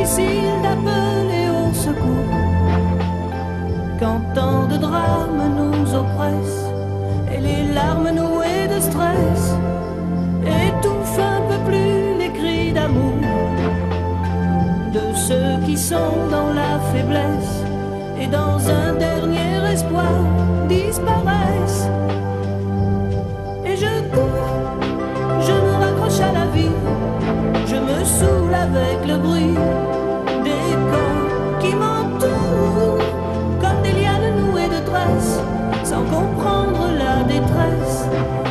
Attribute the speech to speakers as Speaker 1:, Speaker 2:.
Speaker 1: difficile d'appeler au secours. Quand tant de drames nous oppressent, et les larmes nouées de stress, étouffent un peu plus les cris d'amour de ceux qui sont dans la faiblesse et dans un dernier espoir disparaissent. Et je cours, je me raccroche à la vie, je me saoule avec le bruit. comprendre la détresse.